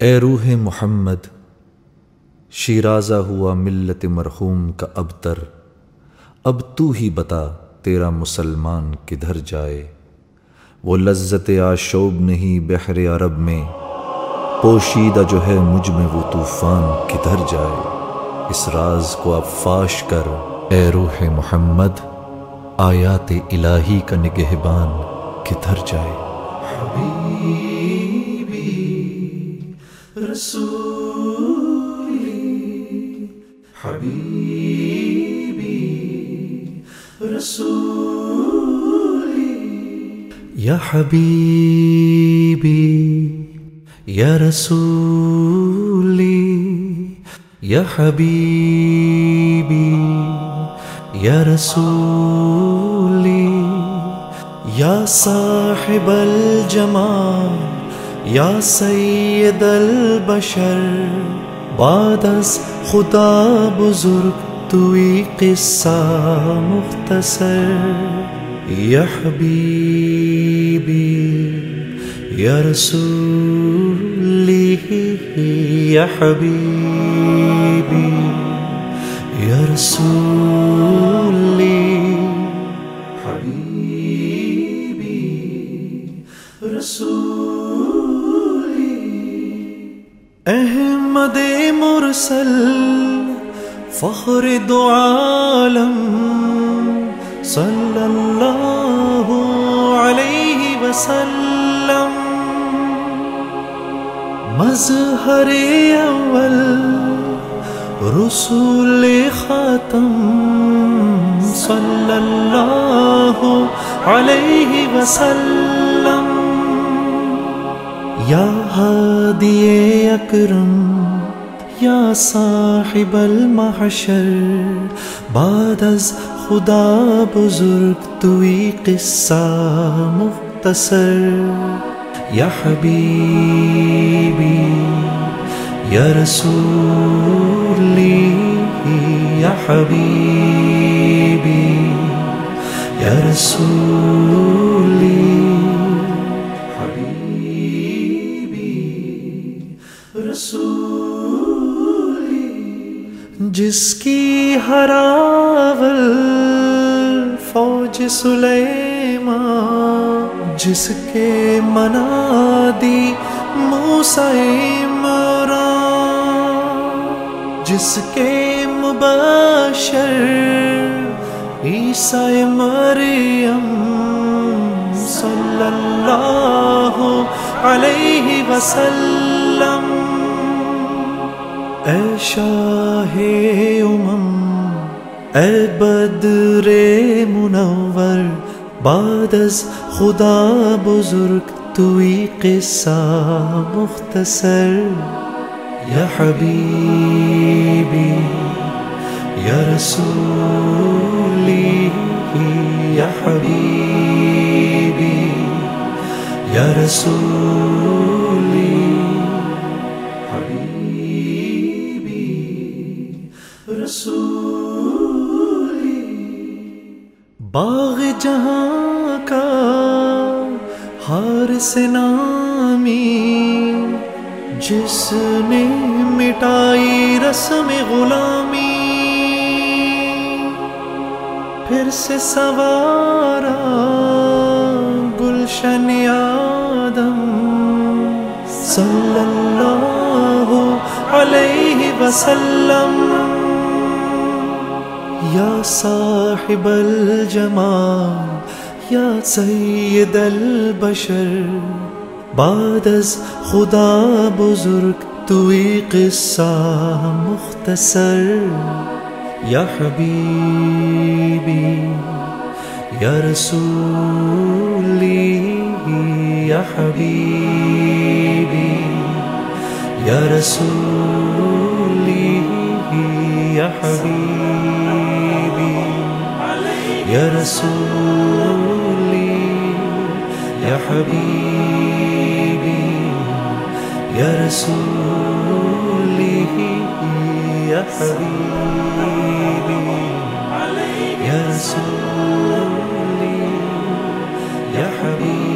اے روح محمد، شیرازہ ہوا ملت مرحوم کا ابتر، اب تو ہی بتا تیرا مسلمان کدھر جائے۔ وہ لذت آشوب نہیں بحر عرب میں، پوشیدہ جو ہے مجھ میں وہ طوفان کدھر جائے۔ اس راز کو اب فاش کر، اے روح محمد، آیات الہی کا نگہبان کدھر جائے۔ یا حبیبی یا رسولی یا حبیبی یا رسولی یا صاحب الجمال یا سید البشر، بعد از خدا بزرگ توی قصہ مختصر. یا حبیبی یا رسولی یا حبیبی احمد مرسل، فخر دو عالم صلی اللہ علیہ وسلم۔ مظہر اول، رسول خاتم۔ صلی اللہ علیہ وسلم۔ یا ہادی اکرم، یا صاحب المحشر، بعد از خدا بزرگ توی قصہ مختصر، یا حبیبی، یا رسولی، یا حبیبی، یا رسولی۔ رسولی، جس کی ہراول فوج سلیمان، جس کے منادی عمران، جس کے مباشر عیسیٰ مریم صلی اللہ علیہ وسلم۔ اے شاہ امم، اے بدر منور بعد از خدا بزرگ، توی قصہ مختصر، یا حبیبی، یا رسولی، یا حبیبی، یا رسولی رسولی، باغ جہاں کا ہار سے نامی، جس نے مٹائی رسم غلامی۔ پھر سے سوارا گلشن آدم، صلی اللہ علیہ وسلم۔ یا صاحب الجمال یا سید البشر. بعد از خدا بزرگ توی قصہ مختصر. یا حبیبی، یا رسولی، یا حبیبی، یا رسولی، یا حبیبی. يا رسولي يا حبيبي يا رسولي يا حبيبي يا رسولي يا حبيبي.